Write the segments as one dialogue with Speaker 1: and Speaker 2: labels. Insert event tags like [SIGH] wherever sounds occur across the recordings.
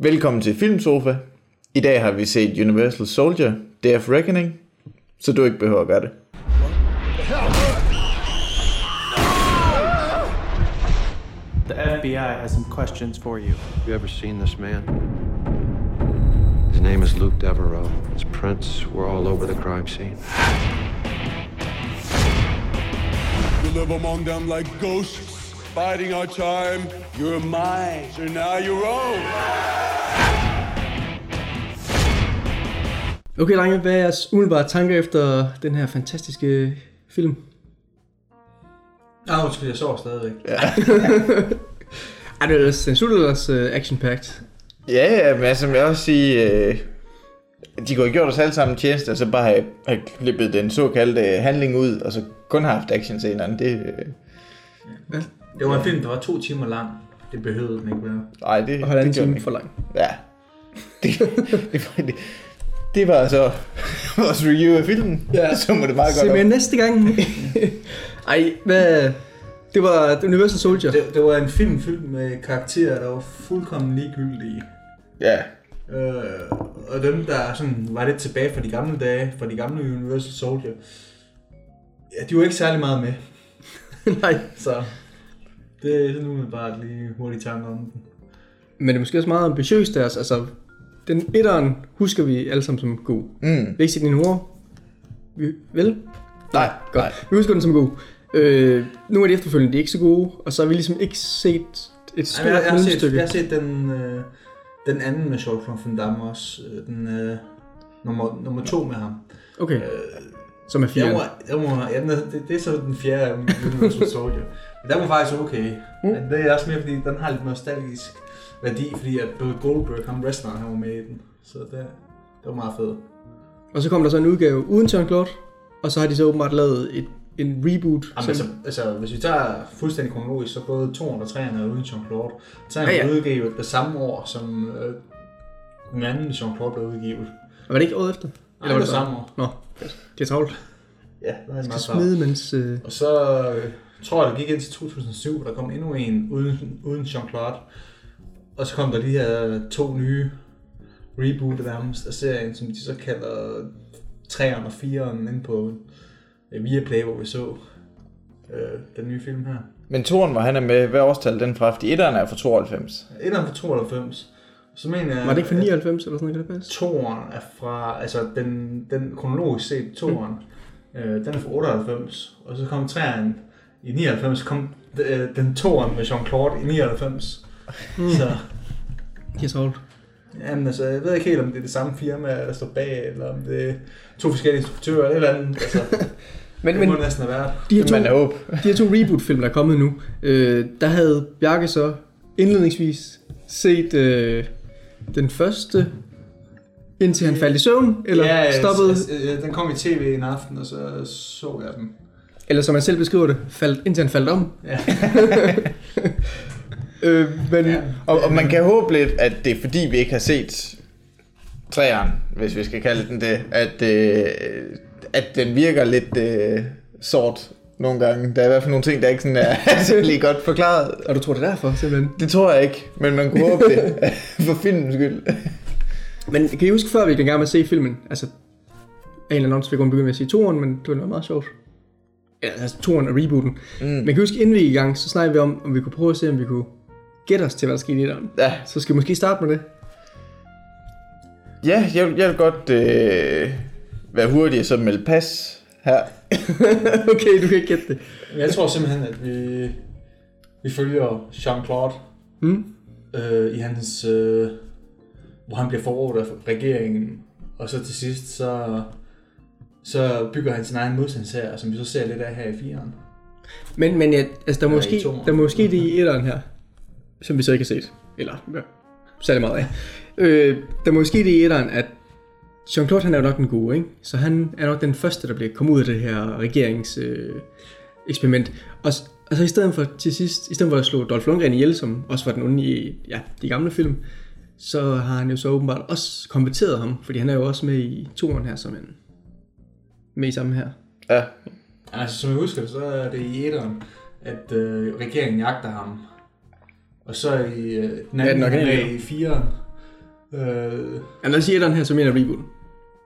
Speaker 1: Velkommen til Filmsofa. I dag har vi set Universal Soldier, Day of Reckoning, så du ikke behøver at gøre det.
Speaker 2: The FBI has some questions for you.
Speaker 3: You ever seen this man? His name is Luke Devereaux. His prints were all over the crime scene.
Speaker 4: You live among them like ghosts, biding our time. You're mine, so now you're own.
Speaker 5: Okay, drenge, hvad er jeres umiddelbare tanker efter den her fantastiske film?
Speaker 6: Ah, undskyld, jeg sover stadigvæk. [LAUGHS]
Speaker 5: Er det ellers den slutter ellers uh, action-packed?
Speaker 1: Ja, ja, men som jeg også sige, øh, de kunne have gjort os alle sammen en tjeneste, og så bare have, have klippet den såkaldte handling ud, og så kun have haft actionscenerne. Det, øh,
Speaker 6: Det var en film, der var to timer lang. Det behøvede den ikke være.
Speaker 1: ej, det,
Speaker 5: Og halvanden
Speaker 1: det
Speaker 5: time for lang.
Speaker 1: Ja. Det, [LAUGHS] det, var, det, det var så [LAUGHS] vores review af filmen.
Speaker 5: Ja. [LAUGHS]
Speaker 1: Så må det meget
Speaker 5: Se
Speaker 1: godt
Speaker 5: med
Speaker 1: op.
Speaker 5: næste gang. Ej, hvad... Det var Universal Soldier.
Speaker 6: Det, det var en film fyldt med karakterer, der var fuldkommen ligegyldige.
Speaker 1: Ja.
Speaker 6: Øh, og dem, der sådan var lidt tilbage fra de gamle dage, fra de gamle Universal Soldier, ja, de var ikke særlig meget med.
Speaker 5: Nej.
Speaker 6: Så det er sådan umiddelbart lige hurtigt tanke om den.
Speaker 5: Men det er måske også meget ambitiøst deres. Altså, den etteren husker vi alle sammen som god.
Speaker 1: Mm.
Speaker 5: Ikke set din hoved? Vi, vel?
Speaker 1: Nej,
Speaker 5: Godt.
Speaker 1: nej.
Speaker 5: Vi husker den som god. Øh, nogle af de efterfølgende, de er ikke så gode. Og så har vi ligesom ikke set et stort
Speaker 6: Ej, jeg, jeg, har set, jeg har set den, øh, den anden med Jean-Claude Van Damme også. Øh, den øh, nummer, nummer to med ham.
Speaker 5: Okay,
Speaker 6: Øh,
Speaker 5: som er
Speaker 6: Den
Speaker 5: fire.
Speaker 6: var, den var, ja, er, det, det, er så den fjerde af Universal Soldier. Den var faktisk okay. Mm. Men det er også mere, fordi den har lidt nostalgisk værdi, fordi at Bill Goldberg, ham wrestleren, han var med i den. Så det, det var meget fedt.
Speaker 5: Og så kom der så en udgave uden Jean-Claude. Og så har de så åbenbart lavet et, en reboot.
Speaker 6: Jamen, altså, altså, hvis vi tager fuldstændig kronologisk, så både 2 og 3 er uden Jean-Claude. 3
Speaker 5: Ja,
Speaker 6: ja,
Speaker 5: ja.
Speaker 6: ja. udgivet det samme år, som øh, den anden Jean-Claude blev udgivet.
Speaker 5: var det ikke året efter?
Speaker 6: Eller var det samme år?
Speaker 5: Nå, det er travlt.
Speaker 6: Ja, det er meget
Speaker 5: smide, mens... Øh...
Speaker 6: Og så øh, tror jeg, det gik ind til 2007, der kom endnu en uden, uden Jean-Claude. Og så kom der de her to nye reboot nærmest af serien, som de så kalder 3'eren og 4'eren inde på øh, Viaplay, hvor vi så øh, den nye film her.
Speaker 1: Men toren var han er med, hvad årstal den fra? Fordi etteren er fra 92.
Speaker 6: Etteren fra 92. Så mener jeg,
Speaker 5: Var det ikke fra
Speaker 6: at
Speaker 5: 99 eller sådan noget, kan det passe?
Speaker 6: Toren er fra, altså den, den kronologisk set, toren, øh, den er fra 98, og så kom træeren i 99, kom øh, den toren med Jean-Claude i 99. Mm. Så,
Speaker 5: er travlt.
Speaker 6: jamen altså, jeg ved ikke helt, om det er det samme firma, der står bag, eller om det er to forskellige instruktører, eller et eller andet. Altså, [LAUGHS]
Speaker 5: Men,
Speaker 6: det
Speaker 5: men
Speaker 6: må det næsten have været.
Speaker 5: de her to,
Speaker 1: man håbe. [LAUGHS]
Speaker 5: de her to reboot-film, der er kommet nu, øh, der havde Bjarke så indledningsvis set øh, den første, indtil han faldt i søvn, eller
Speaker 6: ja,
Speaker 5: stoppede,
Speaker 6: øh, den kom i tv en aften, og så så jeg den.
Speaker 5: Eller som han selv beskriver det, faldt, indtil han faldt om.
Speaker 6: Ja. [LAUGHS]
Speaker 5: Øh, men,
Speaker 6: Ja.
Speaker 1: Og, og man kan håbe lidt, at det er fordi, vi ikke har set træeren, hvis vi skal kalde den det, at, øh, at den virker lidt øh, sort nogle gange. Der er i hvert fald nogle ting, der ikke sådan er [LAUGHS] særlig godt forklaret.
Speaker 5: og du tror det er derfor, simpelthen.
Speaker 1: Det tror jeg ikke, men man kunne håbe det, [LAUGHS] for filmens skyld.
Speaker 5: Men kan I huske, før vi gik i gang med at se filmen, altså, en eller anden åndsvær grund begyndte vi at sige toren, men det var noget meget sjovt. Ja, altså toren og rebooten. Mm. Men kan huske, inden vi gik i gang, så snakkede vi om, om vi kunne prøve at se, om vi kunne gætte os til, hvad der skete i etteren.
Speaker 1: Ja,
Speaker 5: Så skal vi måske starte med det.
Speaker 1: ja jeg, vil- jeg vil godt øh, være hurtig og så melde pas her. [LAUGHS]
Speaker 5: okay, du kan ikke gætte det.
Speaker 6: Jeg tror simpelthen, at vi, vi følger Jean-Claude
Speaker 5: Mm?
Speaker 6: øh, i hans... Øh, hvor han bliver forrådt af regeringen. Og så til sidst, så, så bygger han sin egen modstandsherre, som vi så ser lidt af her i firen.
Speaker 5: Men, men ja, altså, der er måske, der er måske det i etteren her, som vi så ikke har set. Eller, ja, særlig meget af. Øh, der er måske det i etteren, at Jean-Claude han er jo nok den gode, ikke? Så han er nok den første, der bliver kommet ud af det her regerings øh, eksperiment. Og, og så i stedet for til sidst, i stedet for at slå Dolph Lundgren ihjel, som også var den onde i ja, de gamle film, så har han jo så åbenbart også konverteret ham, fordi han er jo også med i toren her som en med i samme her.
Speaker 1: Ja,
Speaker 6: Altså, som jeg husker det, så er det i etteren, at øh, regeringen jagter ham. Og så i øh, den
Speaker 5: den
Speaker 6: anden, ja,
Speaker 5: originale.
Speaker 6: med i firen, Øh,
Speaker 5: Ja, når jeg siger etteren her, så mener jeg reboot.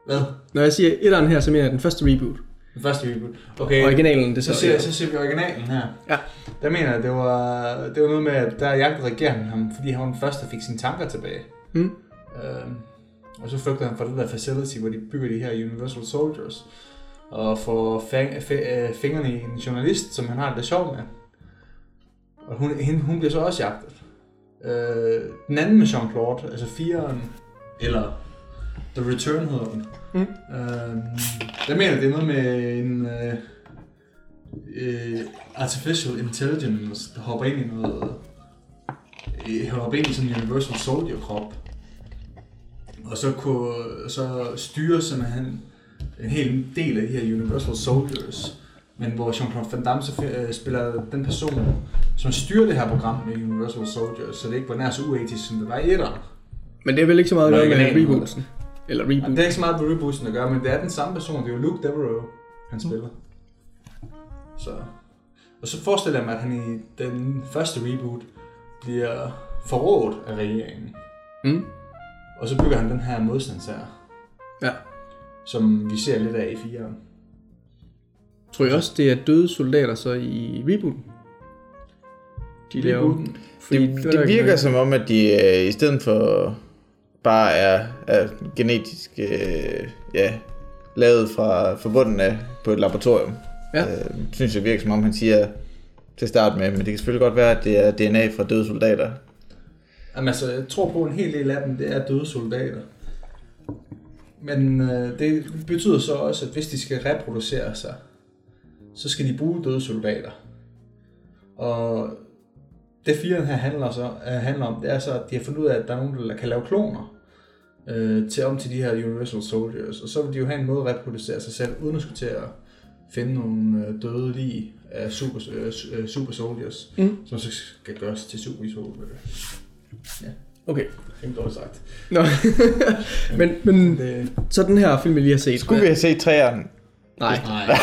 Speaker 6: hvad?
Speaker 5: Når jeg siger etteren her, så mener jeg den første reboot.
Speaker 6: Den første reboot. Okay,
Speaker 5: Originalen, det
Speaker 6: så,
Speaker 5: så,
Speaker 6: ser,
Speaker 5: ja.
Speaker 6: så ser vi originalen her.
Speaker 5: Ja.
Speaker 6: Der mener jeg, det var, det var noget med, at der jagtede regeringen ham, fordi han var den første, der fik sine tanker tilbage.
Speaker 5: Mm.
Speaker 6: Øhm, og så flygter han fra det der facility, hvor de bygger de her Universal Soldiers. Og får øh, fingrene i en journalist, som han har det sjovt med. Og hun, hende, hun bliver så også jagtet. Øh, den anden med Jean-Claude, altså fireren, eller The Return hedder den.
Speaker 5: Mm.
Speaker 6: Øh, jeg mener, det er noget med en øh, øh, artificial intelligence, der hopper ind i noget... Øh, hopper ind i sådan en Universal Soldier krop. Og så, kunne, så styrer simpelthen en hel del af de her Universal Soldiers. Men hvor Jean-Claude Van Damme så øh, spiller den person, som styrer det her program med Universal Soldiers, så det ikke var nær så uetisk, som det var i etteren.
Speaker 5: Men det er vel ikke så meget at gøre med rebooten. Eller
Speaker 6: Jamen,
Speaker 5: reboot.
Speaker 6: det er ikke så meget på rebooten at gøre, men det er den samme person. Det er jo Luke Devereaux, han spiller. Så. Og så forestiller jeg mig, at han i den første reboot bliver forrådt af regeringen.
Speaker 5: Mm.
Speaker 6: Og så bygger han den her modstandsherre,
Speaker 5: Ja.
Speaker 6: Som vi ser lidt af i 4'eren.
Speaker 5: Tror jeg også, det er døde soldater så i rebooten? De laver...
Speaker 6: Rebooten?
Speaker 5: Fordi
Speaker 1: Det, det
Speaker 5: er
Speaker 1: virker som om, at de øh, i stedet for bare er, er genetisk øh, ja, lavet fra forbundet af på et laboratorium.
Speaker 5: Ja.
Speaker 1: Øh, synes jeg virker som om, han siger til start med, men det kan selvfølgelig godt være, at det er DNA fra døde soldater.
Speaker 6: Jamen altså, jeg tror på, en hel del af dem, det er døde soldater. Men øh, det betyder så også, at hvis de skal reproducere sig, så skal de bruge døde soldater. Og det firen her handler, så, øh, handler om, det er så, at de har fundet ud af, at der er nogen, der kan lave kloner øh, til om til de her Universal Soldiers. Og så vil de jo have en måde at reproducere sig selv, uden at skulle til at finde nogle øh, døde lige af super, øh, øh, super soldiers,
Speaker 5: Mm.
Speaker 6: som så skal gøres til super soldiers.
Speaker 5: Okay.
Speaker 6: Fint dårligt sagt.
Speaker 5: Nå. [LAUGHS] men, men
Speaker 6: Det,
Speaker 5: så den her film, jeg lige har set.
Speaker 1: Skulle vi have set træerne?
Speaker 5: Nej.
Speaker 6: nej.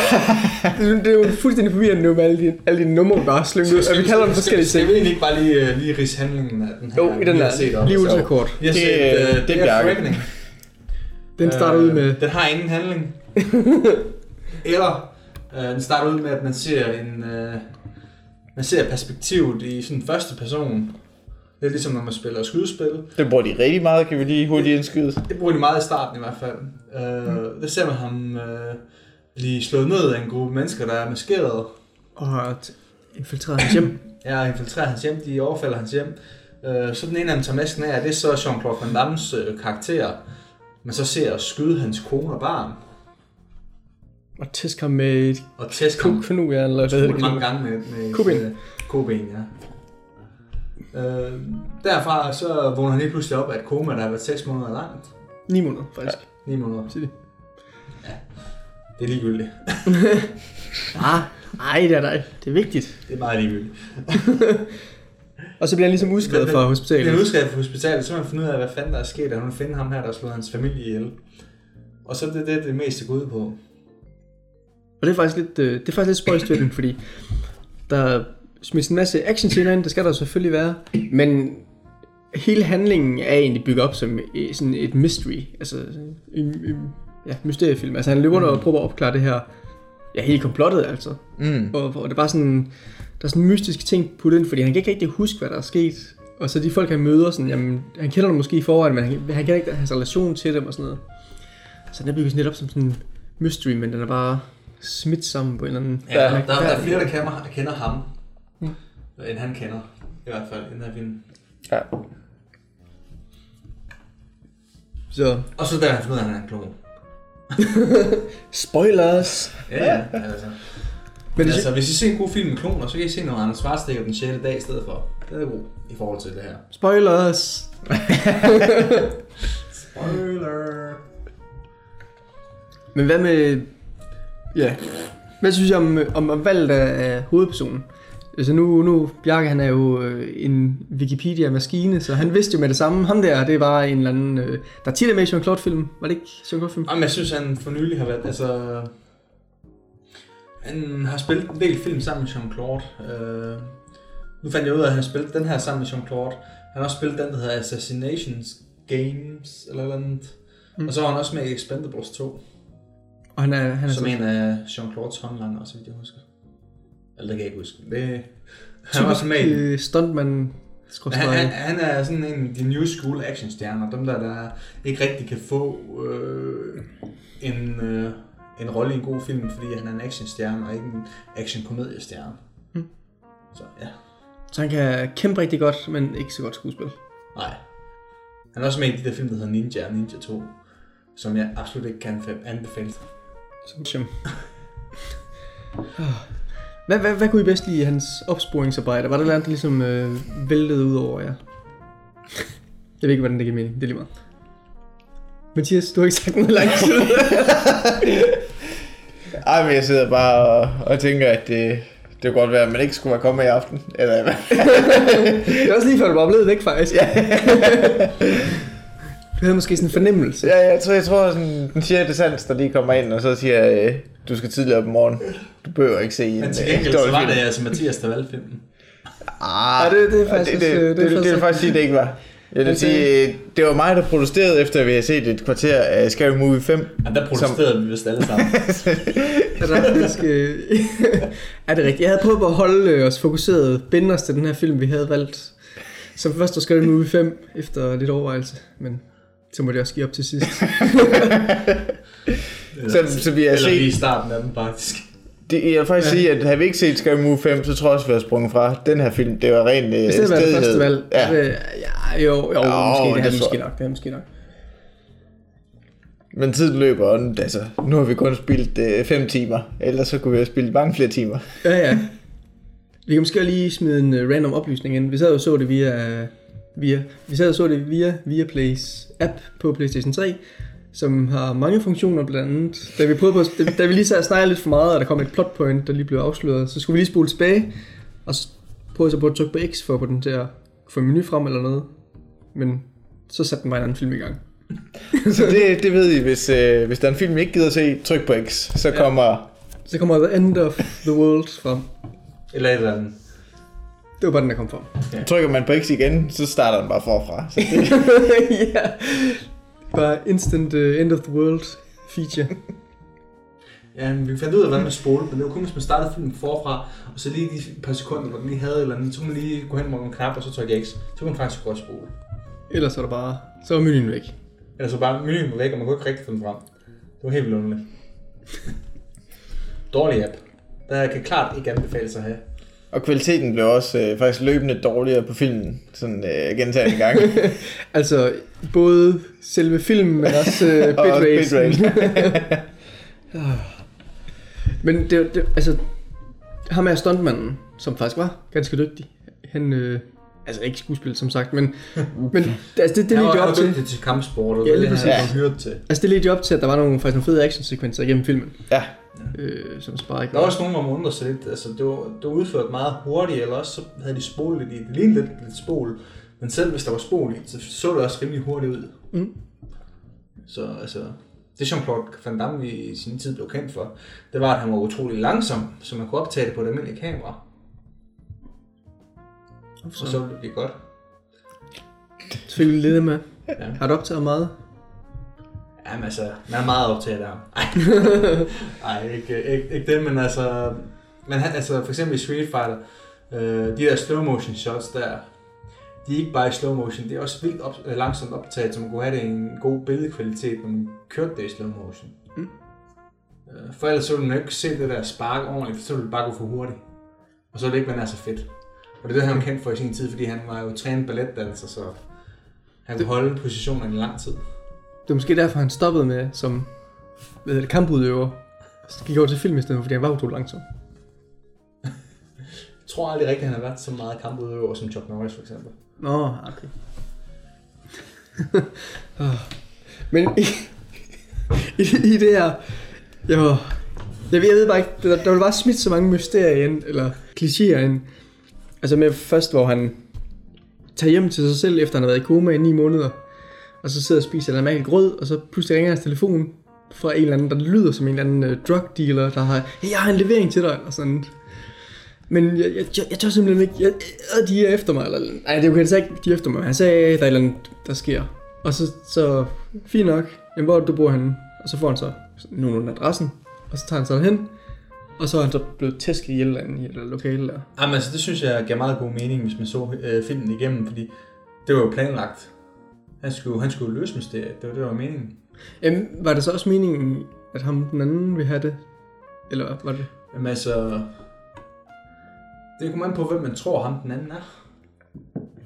Speaker 5: Det, [LAUGHS] det er jo fuldstændig forvirrende nu med alle de, alle de numre, vi bare slynget ud. Og vi kalder dem forskellige
Speaker 6: Skal
Speaker 5: ting.
Speaker 6: vi egentlig ikke bare lige, uh, lige rise handlingen af den her?
Speaker 5: Jo, i
Speaker 6: vi
Speaker 5: den
Speaker 6: op?
Speaker 5: Lige ultrakort.
Speaker 6: Vi har
Speaker 1: Det-
Speaker 6: uh,
Speaker 1: det er
Speaker 6: det er
Speaker 1: Bjarke.
Speaker 6: Reckoning.
Speaker 5: Den starter ud med...
Speaker 6: Den har ingen handling. [LAUGHS] Eller uh, den starter ud med, at man ser en... Uh, man ser perspektivet i sådan første person. Det er ligesom, når man spiller skydespil.
Speaker 1: Det bruger de rigtig meget, kan vi lige hurtigt indskyde.
Speaker 6: Det bruger de meget i starten i hvert fald. Uh, Der ser man ham uh, blive slået ned af en gruppe mennesker, der er maskeret.
Speaker 5: Og infiltreret hans hjem. [CLEARS THROAT]
Speaker 6: Ja, infiltrerer hans hjem, de overfalder hans hjem. Øh, så den ene af dem tager masken af, og det er så Jean-Claude Van Dammes øh, karakter. Man så ser at skyde hans kone og barn,
Speaker 5: Og tæsk ham med et
Speaker 6: og tæske ham
Speaker 5: knu, ja, eller hvad hedder det?
Speaker 6: mange gange med, med
Speaker 5: Koben.
Speaker 6: øh, koben, ja. Øh, derfra så vågner han lige pludselig op af et koma, der har været 6 måneder langt.
Speaker 5: 9 måneder, faktisk.
Speaker 6: 9 måneder.
Speaker 5: Sig det.
Speaker 6: Det er ligegyldigt. [LAUGHS]
Speaker 5: Ah, nej, det er dig. Det er vigtigt.
Speaker 6: Det er meget ligegyldigt. [LAUGHS]
Speaker 5: Og så bliver han ligesom udskrevet fra hospitalet.
Speaker 6: udskrevet fra hospitalet, så man fundet ud af, hvad fanden der er sket, og hun finder ham her, der har slået hans familie ihjel. Og så er det det, det meste går ud på.
Speaker 5: Og det er faktisk lidt, øh, det er faktisk lidt spøjst ved den, fordi der er smidt en masse action scener ind, det skal der selvfølgelig være, men hele handlingen er egentlig bygget op som sådan et mystery, altså en, en ja, mysteriefilm. Altså han løber rundt og prøver at opklare det her, ja, hele komplottet altså.
Speaker 1: Mm.
Speaker 5: Og, og det er bare sådan, der er sådan mystiske ting puttet ind, fordi han kan ikke rigtig huske, hvad der er sket. Og så de folk, han møder, sådan, jamen, han kender dem måske i forvejen, men han, han kan ikke hans relation til dem og sådan noget. Så den er bygget lidt op som sådan en mystery, men den er bare smidt sammen på en eller anden...
Speaker 6: Ja, der, der, der er flere, der kender, der kender ham, mm. End han kender. I hvert fald i den her film.
Speaker 1: Ja.
Speaker 5: Så,
Speaker 6: Og så der han fundet ud af, at han er en klon. [LAUGHS]
Speaker 5: spoilers!
Speaker 6: Ja, ja. altså.
Speaker 5: Men det,
Speaker 6: altså, hvis I ser en god film med kloner, så kan I se noget Anders Schwarzenegger den 6. dag i stedet for. Det er god i forhold til det her.
Speaker 5: spoilers! [LAUGHS]
Speaker 6: Spoiler!
Speaker 5: Men hvad med... Ja. Hvad synes jeg om, om, valget af, af hovedpersonen? Altså nu, nu, Bjarke han er jo øh, en Wikipedia-maskine, så han vidste jo med det samme. Ham der, det var en eller anden... Øh, der er tit med i Jean-Claude-film. Var det ikke Jean-Claude-film?
Speaker 6: Jamen, jeg synes, han for nylig har været, altså... Han har spillet en del film sammen med Jean-Claude. Øh, nu fandt jeg ud af, at han har spillet den her sammen med Jean-Claude. Han har også spillet den, der hedder Assassinations Games, eller noget andet. Mm. Og så var han også med i Expendables 2,
Speaker 5: Og han er, han er
Speaker 6: som
Speaker 5: så
Speaker 6: en af Jean-Claude's håndlanger, så vidt jeg husker. Eller det kan jeg ikke huske. Det, han var også med i
Speaker 5: øh, stuntman
Speaker 6: han, han, han er sådan en af de new school actionstjerner, dem der, der ikke rigtig kan få øh, en, øh, en rolle i en god film, fordi han er en actionstjerne og ikke en actionkomediestjerne.
Speaker 5: Mm.
Speaker 6: Så ja,
Speaker 5: Så han kan kæmpe rigtig godt, men ikke så godt skuespil.
Speaker 6: nej. Han er også med i de der film, der hedder Ninja og Ninja 2, som jeg absolut ikke kan anbefale.
Speaker 5: Som Jim. [LAUGHS] Hvad, hvad, hvad kunne I bedst lide i hans opsporingsarbejde? Var der noget, der ligesom øh, væltede ud over jer? Jeg ved ikke, hvordan det giver mening. Det er lige meget. Mathias, du har ikke sagt noget lang tid. [LAUGHS]
Speaker 1: Ej, men jeg sidder bare og, og tænker, at det, det kunne godt være, at man ikke skulle være kommet i aften. Eller [LAUGHS]
Speaker 5: det er også lige før, du var blevet væk, faktisk. Ja. [LAUGHS] du havde måske sådan en fornemmelse.
Speaker 1: Ja, jeg tror, jeg tror sådan, den 6. sans, der lige kommer ind, og så siger, øh, du skal tidligere op i morgen. Du behøver ikke se en
Speaker 6: Men til
Speaker 1: øh,
Speaker 6: gengæld så var det altså Mathias, der valgte filmen.
Speaker 1: Ah,
Speaker 5: Ja, det- det er faktisk
Speaker 1: det,
Speaker 5: også-
Speaker 1: det,
Speaker 5: det er
Speaker 1: det, det,
Speaker 5: faktisk
Speaker 1: det, faktisk sige, det ikke var. Jeg vil
Speaker 5: Okay.
Speaker 1: sige, øh, det var mig, der protesterede, efter vi havde set et kvarter af Scary Movie 5.
Speaker 6: Ja, der protesterede vi vist alle sammen. [LAUGHS]
Speaker 5: Er det faktisk... Øh, [LAUGHS] er det rigtigt? Jeg havde prøvet at holde øh, os fokuseret, binde os til den her film, vi havde valgt. Som først var skrevet Movie 5, efter lidt overvejelse. Men så må det også give op til sidst. [LAUGHS]
Speaker 1: Så, så vi har
Speaker 6: Eller lige i
Speaker 1: set,
Speaker 6: starten af den faktisk.
Speaker 1: det, jeg vil faktisk ja. sige, at havde vi ikke set Scary Movie 5, så tror jeg også, vi har sprunget fra den her film. Det var rent øh,
Speaker 5: Hvis det var det
Speaker 1: stedighed.
Speaker 5: første valg.
Speaker 1: Ja.
Speaker 5: Øh, ja jo, jo,
Speaker 1: Jo,
Speaker 5: måske, det
Speaker 1: det
Speaker 5: er måske nok. Det er måske nok.
Speaker 1: Men tiden løber, og nu- altså, nu har vi kun spillet øh, 5 timer. Ellers så kunne vi have spillet mange flere timer.
Speaker 5: Ja, ja. Vi kan måske lige smide en uh, random oplysning ind. Vi sad og så det via, via, vi sad og så det via Viaplays app på PlayStation 3, som har mange funktioner blandt andet. Da vi, prøvede på, da, da vi lige sad og snakkede lidt for meget, og der kom et plot point, der lige blev afsløret, så skulle vi lige spole tilbage, og så prøvede jeg så på at trykke på X for at få den til at få en menu frem eller noget. Men så satte den bare en anden film i gang. [LAUGHS]
Speaker 1: Så det, det ved I, hvis, øh, hvis der er en film, I ikke gider at se, tryk på X. Så
Speaker 5: Ja.
Speaker 1: kommer...
Speaker 5: Så kommer The End of the World frem.
Speaker 6: Eller et eller andet.
Speaker 5: Det var bare den, der kom frem.
Speaker 1: Trykker man på X igen, så starter den bare forfra. Så det, [LAUGHS] [LAUGHS]
Speaker 5: ja. Bare instant uh, end of the world feature. [LAUGHS]
Speaker 6: Ja, men vi fandt ud af, hvordan man spole, men det var kun, hvis man startede filmen forfra, og så lige de par sekunder, hvor den lige havde eller andet, så kunne man lige gå hen med nogle knapper, og så trykke X. Så kunne man faktisk godt spole.
Speaker 5: Ellers er der bare... Så er menuen væk.
Speaker 6: Eller så bare menuen var væk, og man kunne ikke rigtig få den frem. Det var helt vildt underligt. [LAUGHS] Dårlig app. Der kan klart ikke anbefales at have.
Speaker 1: Og kvaliteten blev også øh, faktisk løbende dårligere på filmen. Sådan øh, gentagende gange. [LAUGHS]
Speaker 5: Altså, både selve filmen, men også uh, [LAUGHS]
Speaker 1: Og også
Speaker 5: bitrate.
Speaker 1: bitrate. [LAUGHS]
Speaker 5: men det, det, altså, ham er stuntmanden, som faktisk var ganske dygtig. Han, øh, altså ikke skuespil som sagt, men, men altså, det, det
Speaker 6: Han
Speaker 5: ledte op til,
Speaker 6: til kampsport, og
Speaker 5: Ja,
Speaker 6: det er det, han var hyret til.
Speaker 5: altså det ledte op til, at der var nogle, faktisk nogle fede actionsekvenser igennem filmen,
Speaker 1: ja,
Speaker 5: øh, som sparer ikke
Speaker 6: Der var også nogen, der må undre sig lidt. Altså, det var, det var udført meget hurtigt, eller også så havde de spolet lidt i. Det lignede lidt, lidt spol. Men selv hvis der var spol i, så så det også rimelig hurtigt ud.
Speaker 5: Mm.
Speaker 6: Så altså, det Jean-Claude Van Damme i sin tid blev kendt for, det var, at han var utrolig langsom, så man kunne optage det på et almindeligt kamera. Og så ville det blive godt.
Speaker 5: Så fik vi lidt med.
Speaker 6: Ja.
Speaker 5: Har du optaget meget?
Speaker 6: Jamen altså, man er meget optaget af ham. Ej, [LAUGHS] Ej ikke, ikke, ikke det, men altså... Men han, altså, for eksempel i Street Fighter, øh, de der slow motion shots der, de er ikke bare i slow motion, det er også vildt op, øh, langsomt optaget, så man kunne have det i en god billedkvalitet, når man kørte det i slow motion.
Speaker 5: Mm.
Speaker 6: Øh, for ellers så ville man ikke se det der spark ordentligt, for så ville det bare gå for hurtigt. Og så ville det ikke være så fedt. Og det er det, han var kendt for i sin tid, fordi han var jo trænet balletdanser, så han kunne holde positionen i lang tid.
Speaker 5: Det er måske derfor, han stoppede med som hvad hedder det, kampudøver. Så gik over til film i stedet, for, fordi han var utrolig langsom.
Speaker 6: Jeg tror aldrig rigtigt, han har været så meget kampudøver som Chuck Norris for eksempel.
Speaker 5: Nå, okay. [LAUGHS] Men i, i, i det her... Jo, jeg ved, jeg ved bare ikke, der, der vil bare smidt så mange mysterier ind, eller klichéer ind. Altså med først, hvor han tager hjem til sig selv, efter han har været i koma i ni måneder, og så sidder og spiser en mærkelig grød, og så pludselig ringer hans telefon fra en eller anden, der lyder som en eller anden uh, drug dealer, der har, hey, jeg har en levering til dig, og sådan. Men jeg, jeg, jeg, jeg tør simpelthen ikke, jeg, jeg, de er efter mig, eller, nej, det er jo ikke, de er efter mig, han sagde, der er et eller andet, der sker. Og så, så fint nok, jamen, hvor du bor henne? Og så får han så nogenlunde adressen, og så tager han så hen, og så er han så blevet tæsket ihjel af i et lokale der.
Speaker 6: Jamen, altså, det synes jeg giver meget god mening, hvis man så øh, filmen igennem, fordi det var jo planlagt. Han skulle, han skulle løse mysteriet, det var det, der var meningen.
Speaker 5: Jamen, var det så også meningen, at ham den anden ville have det? Eller hvad var det?
Speaker 6: Jamen altså, det kommer an på, hvem man tror, ham den anden er.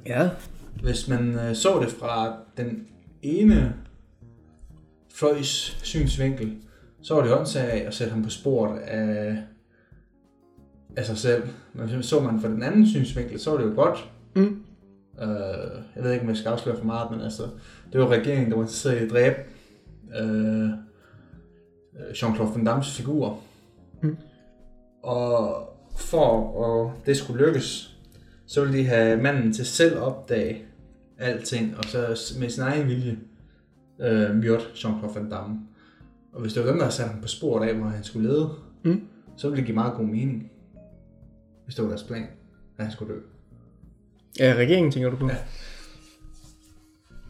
Speaker 5: Ja.
Speaker 6: Hvis man øh, så det fra den ene fløjs synsvinkel, så var det åndssag at sætte ham på sporet af, af sig selv. Men så man fra den anden synsvinkel, så var det jo godt.
Speaker 5: Mm.
Speaker 6: Øh, jeg ved ikke, om jeg skal afsløre for meget, men altså, det var regeringen, der var interesseret i at dræbe øh, Jean-Claude Van Dammes figur.
Speaker 5: Mm.
Speaker 6: Og for at det skulle lykkes, så ville de have manden til selv at opdage alting, og så med sin egen vilje øh, myrde Jean-Claude Van Damme. Og hvis det var dem, der havde sat ham på sporet af, hvor han skulle lede,
Speaker 5: Mm.
Speaker 6: så ville det give meget god mening. Hvis det var deres plan, at han skulle dø.
Speaker 5: Ja, regeringen tænker du på?
Speaker 6: Ja.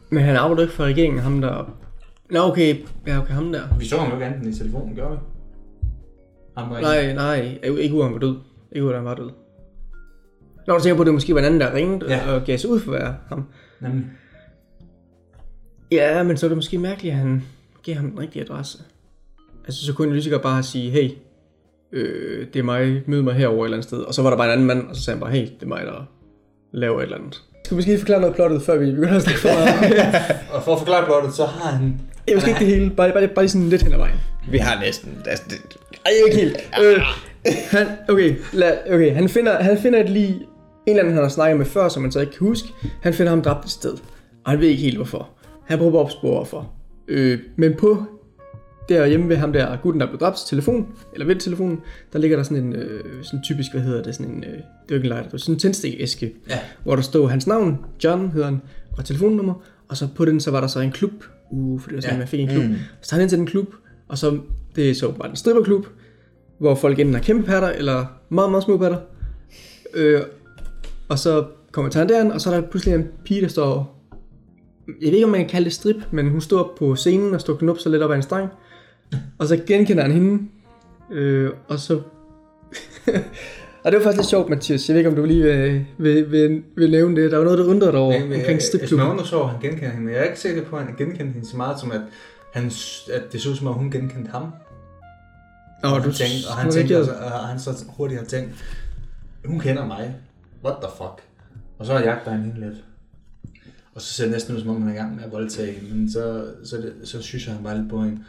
Speaker 5: Men han arbejder ikke for regeringen, ham der... Nå, okay. Ja, okay, ham der.
Speaker 6: Vi så ham jo ikke andet i telefonen, gør vi? Ham
Speaker 5: Nej, nej. Ikke ud, han var død. Ikke ud, han var død. Nå, du tænker på, at det måske var en anden, der ringede
Speaker 6: Ja.
Speaker 5: og gav sig ud for at være ham.
Speaker 6: Nemlig.
Speaker 5: Ja, men så er det måske mærkeligt, at han gav ham den rigtige adresse. Altså, så kunne jo lige så bare sige, hey, øh, det er mig, mød mig herover et eller andet sted. Og så var der bare en anden mand, og så sagde han bare, hey, det er mig, der laver et eller andet. Skal vi måske lige forklare noget plottet, før vi begynder at snakke for meget? [LAUGHS]
Speaker 6: Og for at forklare plottet, så har han...
Speaker 5: Jeg måske ikke det hele, bare, bare, bare lige sådan lidt hen ad vejen.
Speaker 1: Vi har næsten... Altså, det,
Speaker 5: Ej, ikke helt. Øh, han, okay, lad, okay, han finder, han finder et lige en eller anden, han har snakket med før, som man så ikke kan huske. Han finder ham dræbt et sted, og han ved ikke helt hvorfor. Han prøver at opspore hvorfor. Øh, men på der hjemme ved ham der gutten, der blev dræbt telefon, eller ved telefonen, der ligger der sådan en, øh, sådan typisk, hvad hedder det, sådan en, øh, det var ikke en lighter, det var sådan en tændstikæske,
Speaker 6: Ja.
Speaker 5: hvor der stod hans navn, John hedder han, og telefonnummer, og så på den, så var der så en klub, uh, for det var sådan,
Speaker 6: Ja.
Speaker 5: man fik en klub, mm. så tager han ind til den klub, og så, det er så bare en stripperklub, hvor folk enten har kæmpe patter, eller meget, meget små patter, øh, og så kommer han derind, og så er der pludselig en pige, der står, jeg ved ikke, om man kan kalde det strip, men hun står op på scenen og står knup så lidt op ad en streng, og så genkender han hende, øh, og så... [LAUGHS] og det var faktisk lidt sjovt, Mathias. Jeg ved ikke, om du lige vil, vil, vil, vil nævne det. Der var noget, der undrede dig over
Speaker 6: Men,
Speaker 5: omkring
Speaker 6: Hvis
Speaker 5: stripklubben.
Speaker 6: man undersøger, at han genkender hende, men jeg er ikke sikker på, at han genkendte hende så meget, som at, han, at det så ud som om, hun genkendte ham.
Speaker 5: Nå,
Speaker 6: og,
Speaker 5: du
Speaker 6: han tænkte, og han
Speaker 5: du
Speaker 6: tænkte, altså, og han så hurtigt har tænkt, hun kender mig. What the fuck? Og så jagter han hende lidt. Og så ser det næsten ud, som om han er i gang med at voldtage hende, men så, så, det, så synes han bare lidt på hende.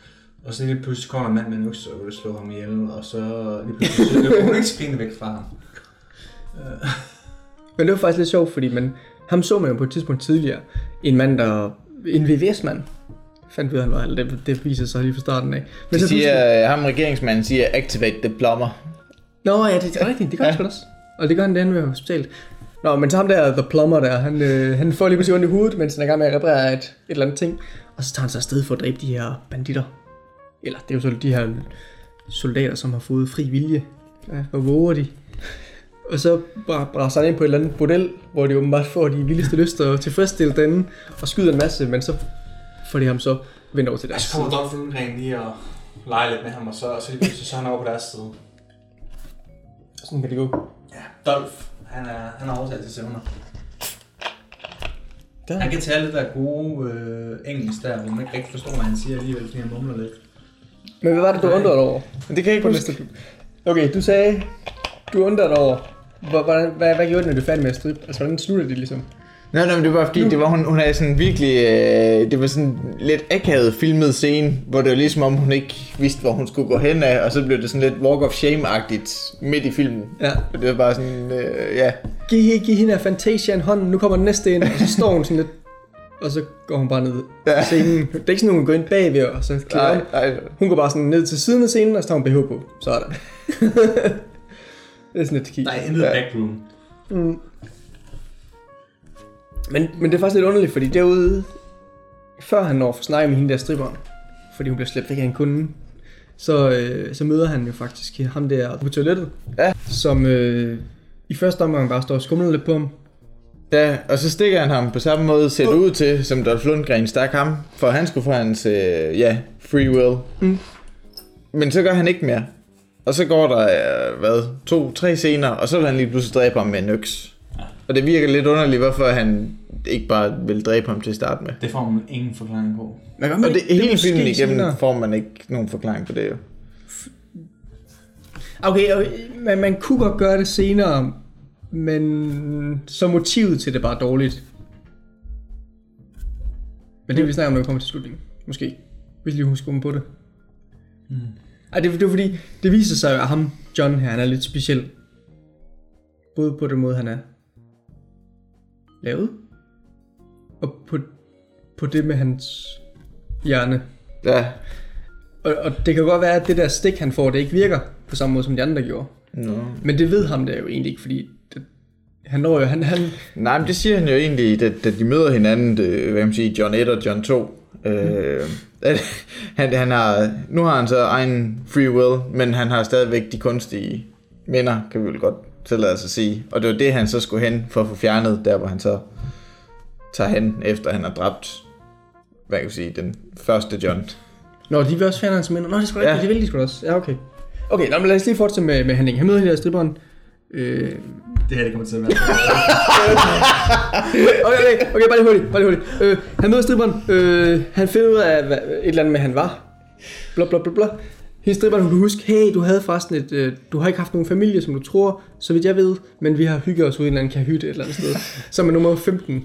Speaker 6: Og så lige pludselig kommer en mand med en økse og vil slå ham ihjel, og så lige pludselig løber hun [LAUGHS] ikke skrigende væk fra ham.
Speaker 5: Men det var faktisk lidt sjovt, fordi man, ham så man jo på et tidspunkt tidligere. En mand, der... En VVS-mand. Fandt vi, ud af, han var. Det, det viser sig lige fra starten af. Men
Speaker 1: de
Speaker 5: så pludselig-
Speaker 1: siger, øh, ham regeringsmanden siger, activate the plumber.
Speaker 5: Nå ja, det, det er rigtigt. Det gør han da også. Og det gør han derinde ved hospitalet. Nå, men så ham der, The Plumber der, han, øh, han får lige pludselig ondt i hovedet, mens han er i gang med at reparere et, et eller andet ting. Og så tager han sig afsted for at dræbe de her banditter. Eller det er jo så de her soldater, som har fået fri vilje. Ja, hvor våger de? Og så bare brænder han ind på et eller andet bordel, hvor de åbenbart får de vildeste [LAUGHS] lyster og tilfredsstille den og skyder en masse, men så får de ham så vendt over til
Speaker 6: Og
Speaker 5: deres
Speaker 6: så
Speaker 5: side.
Speaker 6: kommer Dolph Lundgren lige og leger lidt med ham, og så, og så lige pludselig så er han over på deres side.
Speaker 5: Sådan kan det gå.
Speaker 6: Ja, Dolph, han er, han er overtaget til søvner.
Speaker 5: Der.
Speaker 6: Han kan tale det der gode øh, engelsk der, hvor man ikke rigtig forstår, hvad han siger alligevel, fordi han mumler lidt.
Speaker 5: Men hvad var det, du undrede dig over?
Speaker 1: Men det kan jeg ikke
Speaker 5: klub. Okay, du sagde, du undrede dig over, hvor- hvordan, hvad, hvad gjorde det, når du fandt med at strippe? Altså, hvordan sluttede det ligesom?
Speaker 1: Nej, nej, men det var fordi, det var, hun, hun havde sådan virkelig, øh, det var sådan lidt akavet filmet scene, hvor det var ligesom om, hun ikke vidste, hvor hun skulle gå hen af, og så blev det sådan lidt walk of shame-agtigt midt i filmen.
Speaker 5: Ja.
Speaker 1: Og det var bare sådan, øh, ja.
Speaker 5: Giv, giv hende her Fantasia en hånd, nu kommer den næste ind, og så står hun sådan lidt, og så går hun bare ned
Speaker 1: Ja.
Speaker 5: scenen. Det er ikke sådan, hun går ind bagved, og så klæder
Speaker 1: Nej, nej.
Speaker 5: Hun går bare sådan ned til siden af scenen, og så tager hun BH på. Så er det. [LAUGHS] det er sådan lidt kig.
Speaker 6: Er intet
Speaker 1: Ja.
Speaker 6: backroom.
Speaker 5: Men, men det er faktisk lidt underligt, fordi derude, før han når at få snakket med hende der stripperen, fordi hun bliver slæbt væk af en kunde, så, øh, så møder han jo faktisk ham der på toilettet,
Speaker 1: Ja.
Speaker 5: som øh, i første omgang bare står og skumler lidt på ham,
Speaker 1: Ja, og så stikker han ham på samme måde, ser det ud til, som Dolph Lundgren stak ham, for han skulle få hans, øh, ja, free will. Mm. Men så gør han ikke mere. Og så går der, øh, hvad, to, tre scener, og så vil han lige pludselig dræbe ham med en øks. Ja. Og det virker lidt underligt, hvorfor han ikke bare vil dræbe ham til at starte med.
Speaker 6: Det får man ingen forklaring på.
Speaker 5: Men
Speaker 1: Og det, hele filmen igennem får man ikke nogen forklaring på det jo.
Speaker 5: Okay, okay man, man kunne godt gøre det senere, men så motivet til det bare dårligt. Men det vil vi snakke om, når vi kommer til slutningen. Måske. Hvis lige husker på det. Mm. Ej, det, det er fordi, det viser sig at ham, John her, han er lidt speciel. Både på den måde, han er lavet, og på, på det med hans hjerne.
Speaker 1: Ja.
Speaker 5: Og, og det kan godt være, at det der stik, han får, det ikke virker på samme måde, som de andre gjorde.
Speaker 1: No.
Speaker 5: Men det ved ham der jo egentlig ikke, fordi han når jo, han, han,
Speaker 1: Nej, men det siger han jo egentlig, da, da de møder hinanden, det, hvad kan man sige, John 1 og John 2. Øh, at han, han har, nu har han så egen free will, men han har stadigvæk de kunstige minder, kan vi vel godt tillade os at sige. Og det var det, han så skulle hen for at få fjernet, der hvor han så tager hen, efter han har dræbt, hvad kan jeg sige, den første John.
Speaker 5: Nå, de vil også fjerne hans minder. Nå, det skal
Speaker 1: Ja.
Speaker 5: ja. det vil de da også. Ja, okay. Okay, nå, men lad os lige fortsætte med, med handlingen. Han møder hende der stripperen. Øh,
Speaker 6: Det her, det kommer til at være. [LAUGHS]
Speaker 5: okay, okay, okay, bare lige hurtigt, bare lige hurtigt. Øh, han møder stripperen. Øh, han finder ud af, hvad, et eller andet med, han var. Bla, bla, bla, bla. Hende stripperen, hun kan huske, hey, du havde forresten et, øh, du har ikke haft nogen familie, som du tror, så vidt jeg ved, men vi har hygget os ude i en eller anden kahytte et eller andet sted, som er nummer 15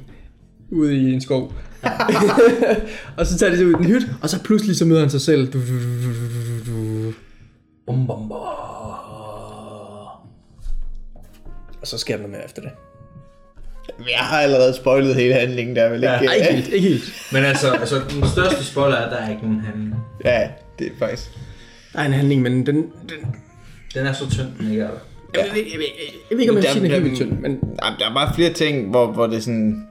Speaker 5: ude i en skov. [LAUGHS] og så tager de sig ud i den hytte, og så pludselig så møder han sig selv. Du, du, du, du, du, du.
Speaker 6: Bum, bum, bum.
Speaker 5: Og så sker der noget mere efter det.
Speaker 1: Jeg har allerede spoilet hele handlingen, der er vel ikke...
Speaker 6: Ja,
Speaker 5: Nej, ikke helt, ikke helt.
Speaker 6: Men altså, altså, den største spoiler er, at der er ikke nogen handling.
Speaker 1: Ja, det er faktisk...
Speaker 5: Der er en handling, men den... den
Speaker 6: Den er så tynd, den ikke er der.
Speaker 5: jeg, ved, ikke- jeg, ved, jeg ved ikke, om jeg vil sige, den er helt tynd, men
Speaker 1: Jamen, der er bare flere ting, hvor, hvor det sådan...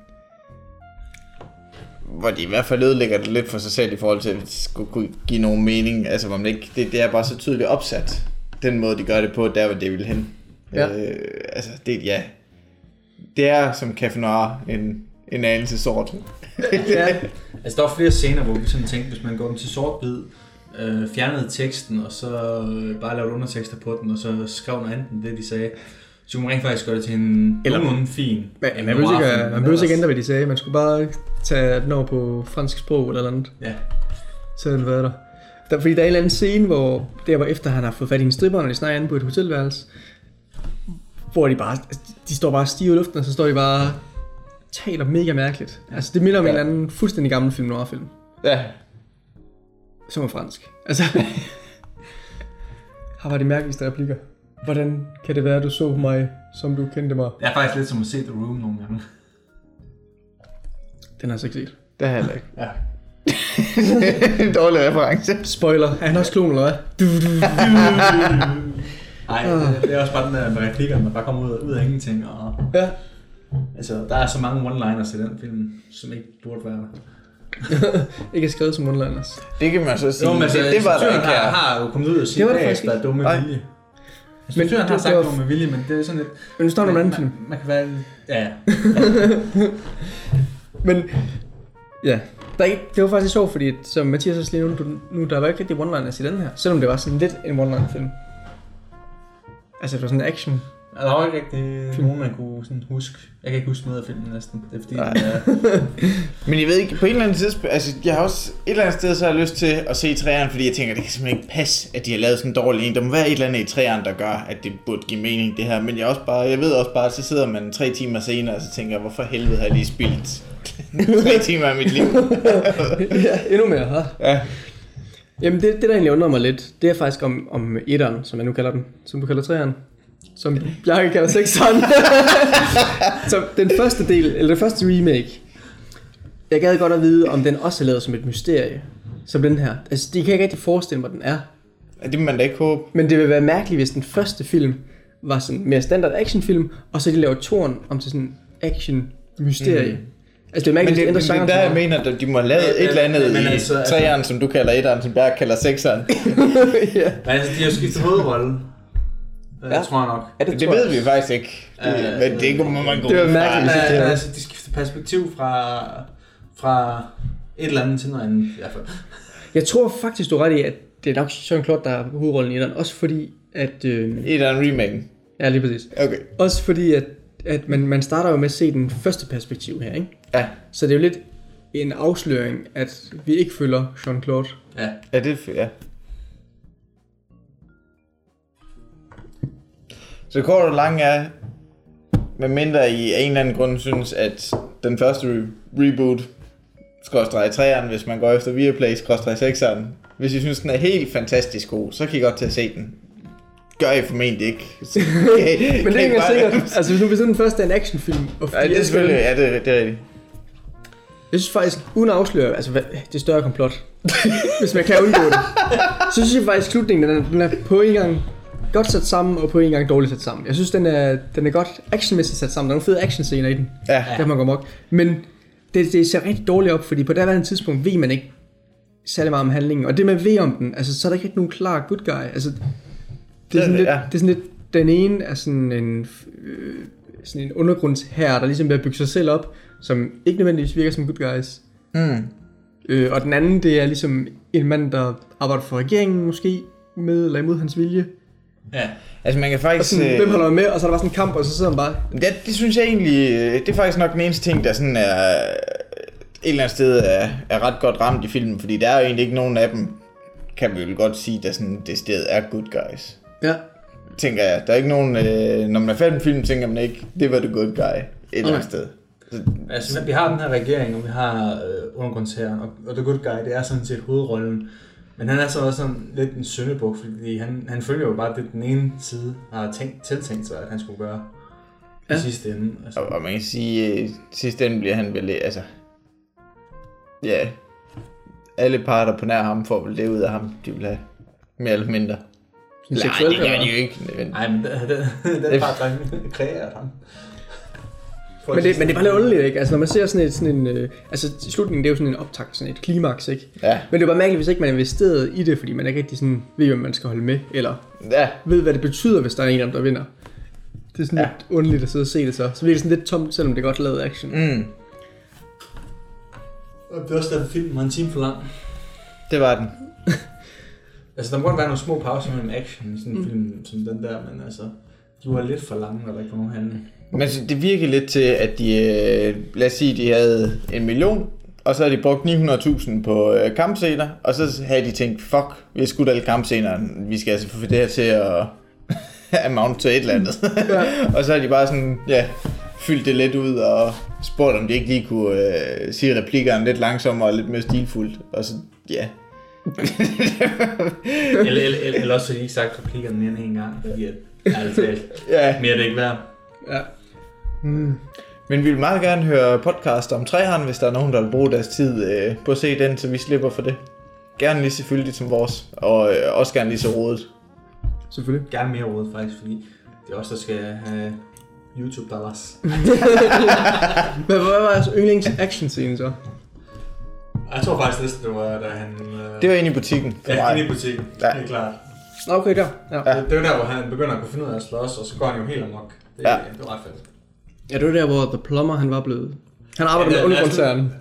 Speaker 1: Hvor de i hvert fald ødelægger det lidt for sig selv i forhold til, at det skulle kunne give nogen mening. Altså, hvor man ikke, det, det er bare så tydeligt opsat. Den måde, de gør det på, der hvor det vil hen.
Speaker 5: Ja.
Speaker 1: Øh, altså, det, ja. Det er som Café Noir en, en anelse sort. [LAUGHS]
Speaker 5: ja,
Speaker 6: Altså, der var flere scener, hvor vi sådan tænkte, hvis man går den til sort-hvid, øh, fjernede teksten, og så øh, bare lavede undertekster på den, og så skrev noget andet end det, de sagde, så kunne man rent faktisk gøre det til en
Speaker 5: Eller-
Speaker 6: nogenlunde fin.
Speaker 5: men, man behøver ikke, man behøver ikke ændre, hvad de sagde. Man skulle bare tage den over på fransk sprog eller andet.
Speaker 6: Ja.
Speaker 5: Så havde det været der. der. Fordi der er en eller anden scene, hvor der var efter han har fået fat i en stripper, og de snakker inde på et hotelværelse, hvor de bare, altså, de står bare stive i luften, og så står de bare og taler mega mærkeligt. Altså det minder om ja. en eller anden fuldstændig gammel film, noir-film,
Speaker 1: Ja.
Speaker 5: som er fransk. Altså, har var de mærkeligste replikker. Hvordan kan det være, at du så mig, som du kendte mig?
Speaker 6: Det er faktisk lidt som at se The Room nogle gange.
Speaker 5: Den har jeg så ikke set.
Speaker 1: Det er heller ikke.
Speaker 6: Ja.
Speaker 1: dårlig reference.
Speaker 5: Spoiler, er han også klon eller hvad? Du, du, du.
Speaker 6: Nej, det, det er også bare den der med replikkerne, der bare kommer ud, ud af ingenting. Og,
Speaker 5: Ja.
Speaker 6: altså, der er så mange one-liners i den film, som ikke burde være der. [LAUGHS]
Speaker 5: Ikke er skrevet som one-liners.
Speaker 1: Det kan man så sige.
Speaker 6: Jo, men altså,
Speaker 1: det, det var der ikke
Speaker 6: har,
Speaker 1: her.
Speaker 6: har jo kommet ud og sige,
Speaker 5: Det var der
Speaker 6: at er dumme vilje.
Speaker 5: Men
Speaker 6: Instruktøren har
Speaker 5: det-
Speaker 6: sagt
Speaker 5: det var-
Speaker 6: noget med vilje, men det er sådan lidt...
Speaker 5: Men nu står der en anden film.
Speaker 6: Man, man kan være... Ja. [LAUGHS]
Speaker 5: Men ja, der er ikke, det var faktisk sjovt, fordi som Mathias også lige nu, nu der var ikke rigtig one-liners i den her, selvom det var sådan lidt en one-liner film. Altså det var sådan en action.
Speaker 6: Der var ikke rigtig nogen, man kunne sådan huske. Jeg kan ikke huske noget af filmen næsten. Det er fordi,
Speaker 1: Nej.
Speaker 6: den er, [LAUGHS]
Speaker 1: Men jeg ved ikke, på en eller anden tidspunkt, altså jeg har også et eller andet sted, så har jeg lyst til at se træerne, fordi jeg tænker, det kan simpelthen ikke passe, at de har lavet sådan en dårlig en. Der må være et eller andet i træerne, der gør, at det burde give mening, det her. Men jeg, er også bare, jeg ved også bare, at så sidder man tre timer senere, og så tænker jeg, hvorfor helvede har jeg lige spildt [LAUGHS] tre timer af mit liv? [LAUGHS]
Speaker 5: ja, endnu mere, ha?
Speaker 1: ja.
Speaker 5: Jamen det, det der egentlig undrer mig lidt, det er faktisk om, om etteren, som jeg nu kalder den, som du kalder treeren. Som Bjarke kalder sekseren. [LAUGHS] så den første del, eller den første remake, jeg gad godt at vide, om den også er lavet som et mysterie, som den her. Altså, de kan ikke rigtig forestille mig, den er.
Speaker 1: Det må man da ikke håbe.
Speaker 5: Men det vil være mærkeligt, hvis den første film var sådan mere standard actionfilm, og så de laver toren om til sådan action mysterie. Mm. Altså det er
Speaker 1: Men
Speaker 5: mærkeligt,
Speaker 1: det,
Speaker 5: hvis
Speaker 1: det,
Speaker 5: de
Speaker 1: det, der, jeg mener, at de må have lavet et eller andet
Speaker 6: Men
Speaker 1: i
Speaker 6: altså, altså-
Speaker 1: træerne, som du kalder etteren, som Bjerg kalder sekseren. [LAUGHS]
Speaker 5: ja.
Speaker 6: men altså, de har skiftet hovedrolle. Ja. Jeg tror jeg nok.
Speaker 5: Ja,
Speaker 1: Det
Speaker 5: tror
Speaker 1: ved vi faktisk ikke. Det,
Speaker 6: Øh,
Speaker 1: men det kunne man gå
Speaker 5: det var
Speaker 1: fra.
Speaker 5: mærkeligt.
Speaker 6: Men,
Speaker 5: det er-
Speaker 6: altså, de skifter perspektiv fra, fra et eller andet til noget andet, i hvert fald.
Speaker 5: Jeg tror faktisk, du er ret i, at det er nok Jean-Claude, der er hovedrollen i den. Også fordi, at... Øh,
Speaker 1: Et eller andet remake.
Speaker 5: ja, lige præcis.
Speaker 1: Okay.
Speaker 5: Også fordi, at, at man, man starter jo med at se den første perspektiv her, ikke?
Speaker 1: Ja.
Speaker 5: Så det er jo lidt en afsløring, at vi ikke følger Jean-Claude.
Speaker 6: Ja.
Speaker 1: Ja, det er ja. Så kort og lang er, medmindre I af en eller anden grund synes, at den første re- reboot, skråstrej 3'eren, hvis man går efter Viaplay, skråstrej 6'eren, hvis I synes, den er helt fantastisk god, så kan I godt til at se den. Gør I formentlig ikke. [LAUGHS] Så
Speaker 5: Men det er ikke sikkert. Altså, hvis nu hvis den første er en actionfilm, og
Speaker 1: Ja, det er selvfølgelig, ja, det, er- det er rigtigt.
Speaker 5: Jeg synes faktisk, uden at afsløre, altså hvad, det større komplot, [LAUGHS] hvis man kan undgå det, så synes jeg faktisk, slutningen den er, den er på en gang godt sat sammen, og på en gang dårligt sat sammen. Jeg synes, den er, den er godt actionmæssigt sat sammen. Der er nogle fede actionscener i den.
Speaker 1: Ja.
Speaker 5: Der man gå mok. Men det, det ser rigtig dårligt op, fordi på daværende tidspunkt ved man ikke særlig meget om handlingen. Og det man ved om den, altså så er der ikke nogen klar good guy. Altså, det,
Speaker 1: Det
Speaker 5: er sådan
Speaker 1: det,
Speaker 5: lidt,
Speaker 1: ja.
Speaker 5: det er sådan lidt, den ene er sådan en, øh, sådan en undergrundsherre, der ligesom at bygge sig selv op, som ikke nødvendigvis virker som good guys.
Speaker 1: Mm.
Speaker 5: Øh, og den anden, det er ligesom en mand, der arbejder for regeringen måske, med eller imod hans vilje.
Speaker 6: Ja.
Speaker 1: Altså man kan
Speaker 5: Og
Speaker 1: faktisk...
Speaker 5: sådan,
Speaker 1: øh,
Speaker 5: hvem holder med, og så er der bare sådan en kamp, og så sidder han bare...
Speaker 1: Ja, det synes jeg egentlig, øh, det er faktisk nok den eneste ting, der sådan er et eller andet sted er, er ret godt ramt i filmen, fordi der er jo egentlig ikke nogen af dem, kan vi vel godt sige, der sådan det sted er good guys.
Speaker 5: Ja,
Speaker 1: Tænker jeg. Der er ikke nogen, øh, når man er færdig med filmen, tænker man ikke, det var the good guy et eller andet sted.
Speaker 6: Altså, vi har den her regering, og vi har øh, undergrundsherren, og, og The Good Guy, det er sådan set hovedrollen. Men han er så også sådan lidt en syndebuk, fordi han, han følger jo bare det, den ene side har tænkt, tiltænkt sig, at han skulle gøre ja. I sidste ende. Altså,
Speaker 1: Og, og man kan sige, øh, sidst ende bliver han vel, altså, ja, alle parter på nær ham får vel det ud af ham, de vil have, mere eller mindre. Nej, det gør de jo ikke. Men,
Speaker 6: Nej, men den, den, den part, der kreerer ham.
Speaker 5: Men det, men det er bare lidt underligt, ikke? Altså når man ser sådan et, sådan en... Øh, altså i slutningen, det er jo sådan en optakt, sådan et klimaks, ikke?
Speaker 1: ja,
Speaker 5: Men det er bare mærkeligt, hvis ikke man er investeret i det, fordi man ikke rigtig sådan ved, hvem man skal holde med, eller
Speaker 1: ja,
Speaker 5: ved, hvad det betyder, hvis der er en af dem, der vinder. Det er sådan
Speaker 1: Ja.
Speaker 5: lidt underligt at sidde og se det så. Så virker det sådan lidt tomt, selvom det er godt lavet action. Mm.
Speaker 6: Og det er også derfor filmen var en time for lang.
Speaker 1: det var den. [LAUGHS]
Speaker 6: Altså, der må godt være nogle små pauser mellem action i sådan en mm. film som den der, men altså, de var lidt for lange, når der ikke var nogen handling.
Speaker 1: Men altså, det virker lidt til, at de, øh, lad os sige, de havde en million, og så har de brugt 900.000 på øh, kampscener, og så havde de tænkt, fuck, vi har skudt alle kampscenerne, vi skal altså få det her til at [LAUGHS] amount til et eller andet. [LAUGHS] og så har de bare sådan, ja, fyldt det lidt ud og spurgt, om de ikke lige kunne øh, sige replikkerne lidt langsommere og lidt mere stilfuldt, og så, ja. [LAUGHS]
Speaker 6: eller, eller, eller, eller også har de ikke sagt replikkerne mere end en gang, fordi at, [LAUGHS] talt,
Speaker 1: ja.
Speaker 6: mere er det ikke værd.
Speaker 5: Ja.
Speaker 1: Men vi vil meget gerne høre podcast om træerne, hvis der er nogen, der vil bruge deres tid øh, på at se den, så vi slipper for det. Gerne lige selvfølgelig som vores, og øh, også gerne lige så rodet.
Speaker 5: Selvfølgelig.
Speaker 6: Gerne mere råd faktisk, fordi det er også der skal have YouTube dollars.
Speaker 5: Men [LAUGHS] hvad var jeres yndlings action scene så?
Speaker 6: Jeg tror faktisk næsten, det var, da han... Øh,
Speaker 1: Det var inde i butikken for
Speaker 6: ja,
Speaker 1: mig.
Speaker 6: inde i butikken,
Speaker 1: Ja.
Speaker 6: helt klart.
Speaker 5: Nå, okay, der. Ja.
Speaker 1: Ja.
Speaker 6: Det, det var der, hvor han begynder at kunne finde ud af at slås, og så går han jo helt amok. Det,
Speaker 1: Ja.
Speaker 6: det var ret fedt.
Speaker 5: ja, det var der, hvor The Plumber, han var blevet... Han arbejder
Speaker 6: Ja,
Speaker 5: med undergrundsherren.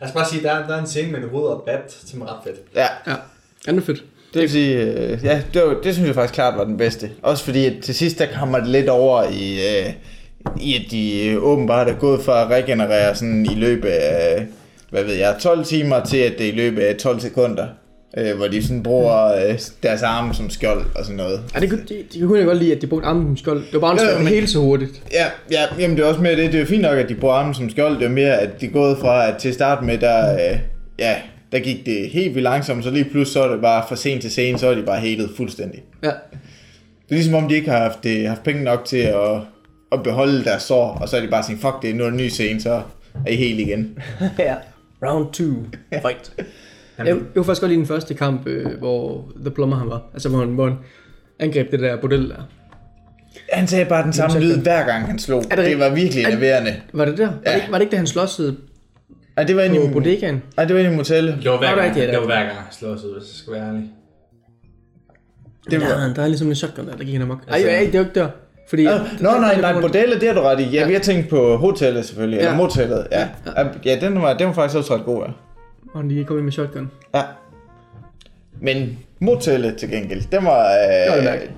Speaker 6: Jeg [LAUGHS] skal bare sige, der, er- der er en scene med en rud og bat, som er ret fedt.
Speaker 1: Ja,
Speaker 5: Ja, er fedt.
Speaker 1: det vil sige, øh, ja, det, var, det synes jeg faktisk klart var den bedste. Også fordi, at til sidst der kommer det lidt over i, øh, i at de øh, åbenbart er gået fra at regenerere sådan i løbet af, hvad ved jeg, 12 timer til at det er i løbet af 12 sekunder. Øh, hvor de sådan bruger øh, deres arme som skjold og sådan noget.
Speaker 5: Ja, det, kunne- de, de kunne jeg godt lide, at de brugte armen som skjold. Det var bare en
Speaker 1: Jo, jo,
Speaker 5: skjold
Speaker 1: men-
Speaker 5: helt så hurtigt.
Speaker 1: Ja, ja, jamen det er også mere det. Det er jo fint nok, at de bruger armen som skjold. Det er mere, at de er gået fra, at til at starte med, der, øh, ja, der gik det helt vildt langsomt, så lige pludselig så er det bare fra scene til scene, så er de bare helet fuldstændig.
Speaker 5: Ja.
Speaker 1: Det er ligesom om, de ikke har haft, øh, haft penge nok til at, at beholde deres sår, og så er de bare sådan, fuck det, nu er en ny scene, så er I helt igen. [LAUGHS]
Speaker 5: ja. Round 2. Fight. Jeg, jeg kunne faktisk godt lide den første kamp, øh, hvor The Plumber han var. Altså, hvor han, hvor han angreb det der bordel der.
Speaker 1: Han sagde bare den samme lyd, hver gang han slog.
Speaker 5: Er det
Speaker 1: Det, var virkelig
Speaker 5: Er-
Speaker 1: enerverende.
Speaker 5: Var det der? Var,
Speaker 1: Ja.
Speaker 5: det, ikke, var det ikke, da han slåsede
Speaker 1: Ej, det var inde
Speaker 5: på
Speaker 1: i,
Speaker 5: bodegaen?
Speaker 1: ej, det var inde i motellet.
Speaker 6: Det var hver
Speaker 5: er
Speaker 6: gang, det var
Speaker 5: er
Speaker 6: hver gang, slår ud, hvis jeg skal være ærlig.
Speaker 5: Det var, der er ligesom en shotgun der, der gik hen amok. Ej, ej, det var ikke der. Fordi,
Speaker 1: Ja, Nå, nej, nej, bordellet, det har du ret i. Ja, vi har tænkt på hotellet selvfølgelig, eller
Speaker 5: Ja.
Speaker 1: motellet, ja. Ja, ja den, var, den var faktisk også ret god, ja.
Speaker 5: Og de kom ind med shotgun.
Speaker 1: Ja. Men motellet til gengæld, den var...
Speaker 5: Det var det
Speaker 1: Øh,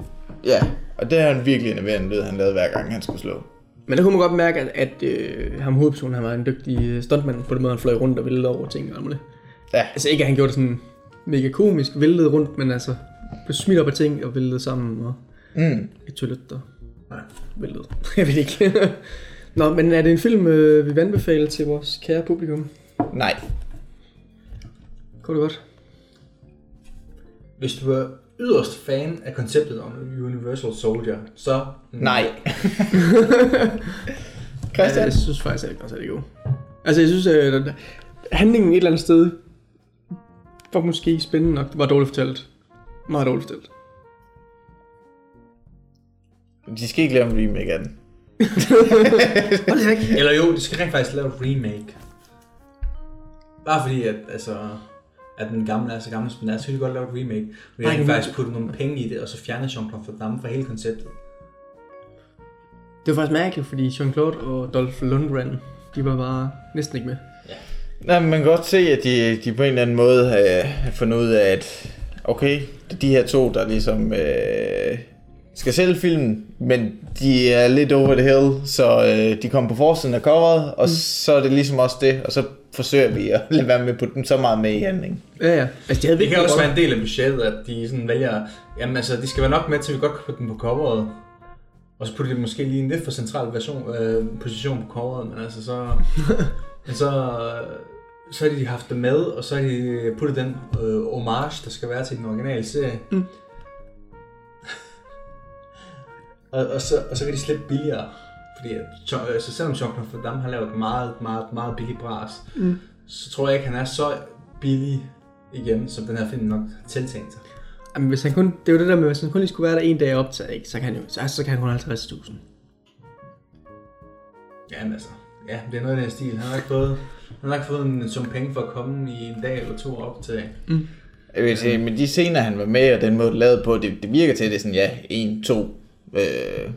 Speaker 1: ja, og det er han virkelig enerverende lyd, han lavede hver gang, han skulle slå.
Speaker 5: Men der kunne man godt mærke, at, at øh, ham hovedpersonen, han var en dygtig øh, stuntman på den måde, han fløj rundt og væltede over ting og muligt.
Speaker 1: Ja.
Speaker 5: Altså ikke, at han gjorde det sådan mega komisk, væltede rundt, men altså smidt op af ting og væltede sammen og
Speaker 1: Mm.
Speaker 5: et toilet der Nej. væltede. [LAUGHS] Jeg ved ikke. Nå, men er det en film, øh, vi vil anbefale til vores kære publikum?
Speaker 1: Nej.
Speaker 5: Går det godt?
Speaker 6: Hvis du er yderst fan af konceptet om Universal Soldier, så
Speaker 1: Nej. [LAUGHS]
Speaker 5: Ja,
Speaker 1: Christian?
Speaker 5: jeg synes faktisk, at det er gode. Altså, jeg synes, at øh, handlingen et eller andet sted var måske spændende nok. Det var dårligt fortalt. Meget dårligt fortalt.
Speaker 1: De skal ikke lave en remake af den. [LAUGHS]
Speaker 6: Eller jo, de skal rent faktisk lave et remake. Bare fordi, at, altså, at den gamle er så gammel, som den er, så kan de godt lave et remake. Vi har faktisk puttet nogle penge i det, og så fjerne Jean-Claude Van Damme fra hele konceptet.
Speaker 5: Det var faktisk mærkeligt, fordi Jean-Claude og Dolph Lundgren, de var bare næsten ikke med.
Speaker 1: Nej, men man kan godt se, at de, de på en eller anden måde øh, har fundet ud af, at okay, det er de her to, der ligesom øh, skal sælge filmen, men de er lidt over the hill, så øh, de kommer på forsiden af coveret, og mm. så er det ligesom også det, og så forsøger vi at [LAUGHS] lade være med at putte dem så meget med i handling.
Speaker 5: Ja, ja. Altså, de havde
Speaker 6: Det kan også være en del af budgettet, at de sådan vælger, jamen altså, de skal være nok med til, at vi godt kan putte dem på coveret. Og så putter de måske lige en lidt for central version, øh, position på coveret, men altså så... [LAUGHS] men så, så har de haft det med, og så har de puttet den øh, homage, der skal være til den originale serie.
Speaker 5: Mm.
Speaker 6: Og, og, så, og så kan de slippe billigere. Fordi at, Jo- altså, selvom Jean-Claude Van Damme har lavet et meget, meget, meget billigt bras,
Speaker 5: Mm.
Speaker 6: så tror jeg ikke, han er så billig igen, som den her film nok har tiltænkt sig.
Speaker 5: Jamen, hvis han kun, det er jo det der med, hvis han kun lige skulle være der en dag optaget, ikke, så kan han jo, så, så kan han kun 50.000.
Speaker 6: Ja, men altså, ja, det er noget af den stil. Han har ikke fået, han har ikke fået en sum penge for at komme i en dag eller to op til.
Speaker 1: Jeg vil sige, men de scener, han var med, og den måde, lavet på, det, det virker til, at det er sådan, ja, en, to øh,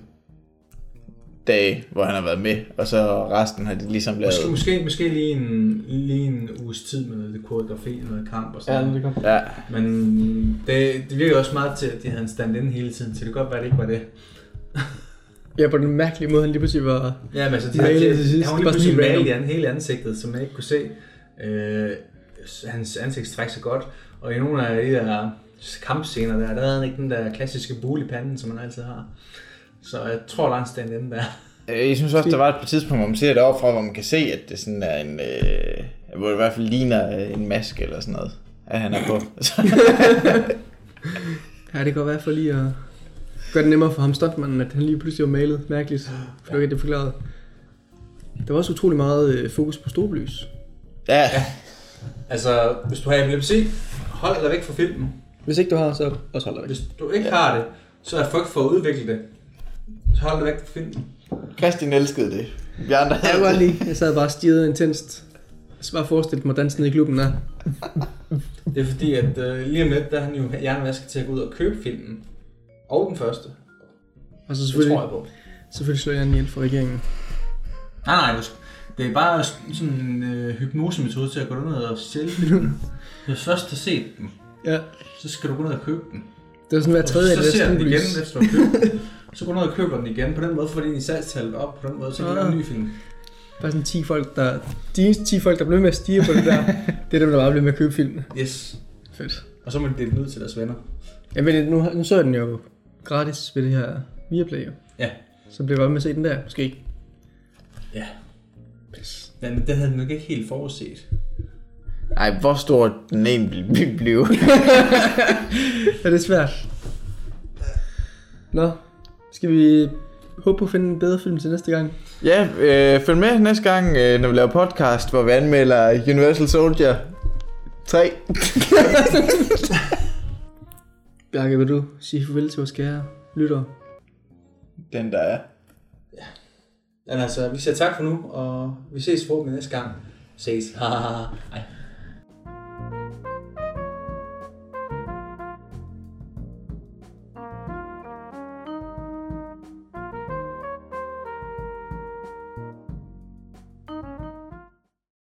Speaker 1: dage, hvor han har været med, og så resten har de ligesom lavet.
Speaker 6: Måske, måske, måske lige, en, lige en uges tid med noget koreografi, noget kamp og sådan noget.
Speaker 5: kom.
Speaker 1: Ja,
Speaker 6: Men det, det virker også meget til, at de havde en stand-in hele tiden, så det kan godt være, at det ikke var det. [LAUGHS]
Speaker 5: Ja, på den mærkelige måde, han lige pludselig var...
Speaker 6: Ja, men altså, de
Speaker 5: Malet
Speaker 6: havde,
Speaker 5: til sidst.
Speaker 6: han var
Speaker 5: Det
Speaker 6: lige pludselig
Speaker 5: helt
Speaker 6: malet i an- hele ansigtet, som jeg ikke kunne se. Øh, hans ansigtstræk så godt, og i nogle af de der kampscener der, der havde han ikke den der klassiske bule i panden, som man altid har. Så jeg tror, der er en stand-in der.
Speaker 1: Jeg synes også, der var et tidspunkt, hvor man ser det fra, hvor man kan se, at det sådan er en... Øh, hvor det i hvert fald ligner øh, en maske eller sådan noget, at han er på. [LAUGHS]
Speaker 5: Ja, det kan godt være for lige at gøre det nemmere for ham stuntmanden, at han lige pludselig var malet mærkeligt. For det det forklaret. Der var også utrolig meget øh, fokus på storbelys.
Speaker 1: ja,
Speaker 6: Altså, hvis du har epilepsi, hold dig væk fra filmen.
Speaker 5: Hvis ikke du har, så også hold dig væk.
Speaker 6: Hvis du ikke har det, så er frygt for at udvikle det. Så hold dig væk fra filmen.
Speaker 1: Christian elskede det. Vi andre
Speaker 5: Jeg kunne godt lide. Jeg sad bare og stirrede intenst. Jeg skal bare forestille mig dansen i klubben der.
Speaker 6: Det er fordi, at øh, lige om lidt, der er han jo hjernevasket til at gå ud og købe filmen. Og den første.
Speaker 5: Og så
Speaker 6: Det
Speaker 5: selvfølgelig,
Speaker 6: tror jeg på.
Speaker 5: selvfølgelig slår jeg en hjælp for regeringen.
Speaker 6: Nej, nej, du skal- det er bare sådan en øh, hypnosemetode til at gå ned og sælge filmen. [LAUGHS] Hvis du først har set den,
Speaker 5: Ja.
Speaker 6: så skal du gå ned og købe den.
Speaker 5: Det var sådan hver tredje af
Speaker 6: så
Speaker 5: det
Speaker 6: ser den igen, efter du købt den. Så går du ned og køber den igen. På den måde får din i salgstallet op. På den måde, så kan du
Speaker 5: Ah.
Speaker 6: lave en ny film.
Speaker 5: Bare sådan 10 folk, der... De eneste 10 folk, der blev med at stige på det der, [LAUGHS] det er dem, der bare blev med at købe filmen.
Speaker 6: Yes.
Speaker 5: Fedt.
Speaker 6: Og så må de dele den ud til deres venner.
Speaker 5: Ja, men nu, nu så jeg den jo gratis ved det her Viaplay. jo.
Speaker 6: Ja.
Speaker 5: Så blev jeg bare med at se den der, måske.
Speaker 6: Ja. Ja, men den havde den nok ikke helt forudset.
Speaker 1: Ej, hvor stor den egentlig ville blive.
Speaker 5: Ja, [LAUGHS] det er svært. Nå, skal vi håbe på at finde en bedre film til næste gang?
Speaker 1: ja, øh, følg med næste gang, øh, når vi laver podcast, hvor vi anmelder Universal Soldier 3. [LAUGHS]
Speaker 5: Bjarke, vil du sige farvel til vores kære lyttere?
Speaker 1: Den der er.
Speaker 6: Men altså, vi siger tak for nu, og vi ses forhåbentlig næste gang. Ses. Haha.